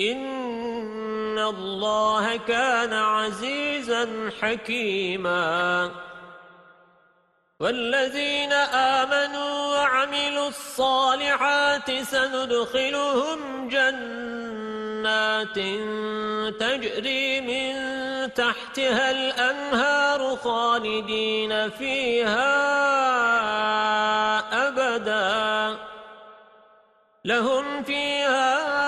إن الله كان عزيزا حكيما والذين آمنوا وعملوا الصالحات سندخلهم جنات تجري من تحتها الأنهار خالدين فيها أبدا لهم فيها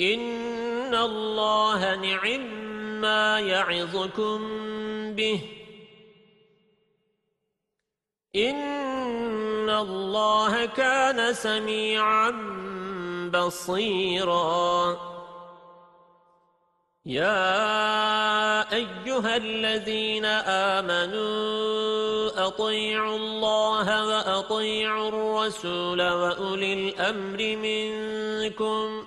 إن الله نعم ما يعظكم به إن الله كان سميعا بصيراً يا أيها الذين آمنوا أطيعوا الله وأطيعوا الرسول وأولي الأمر منكم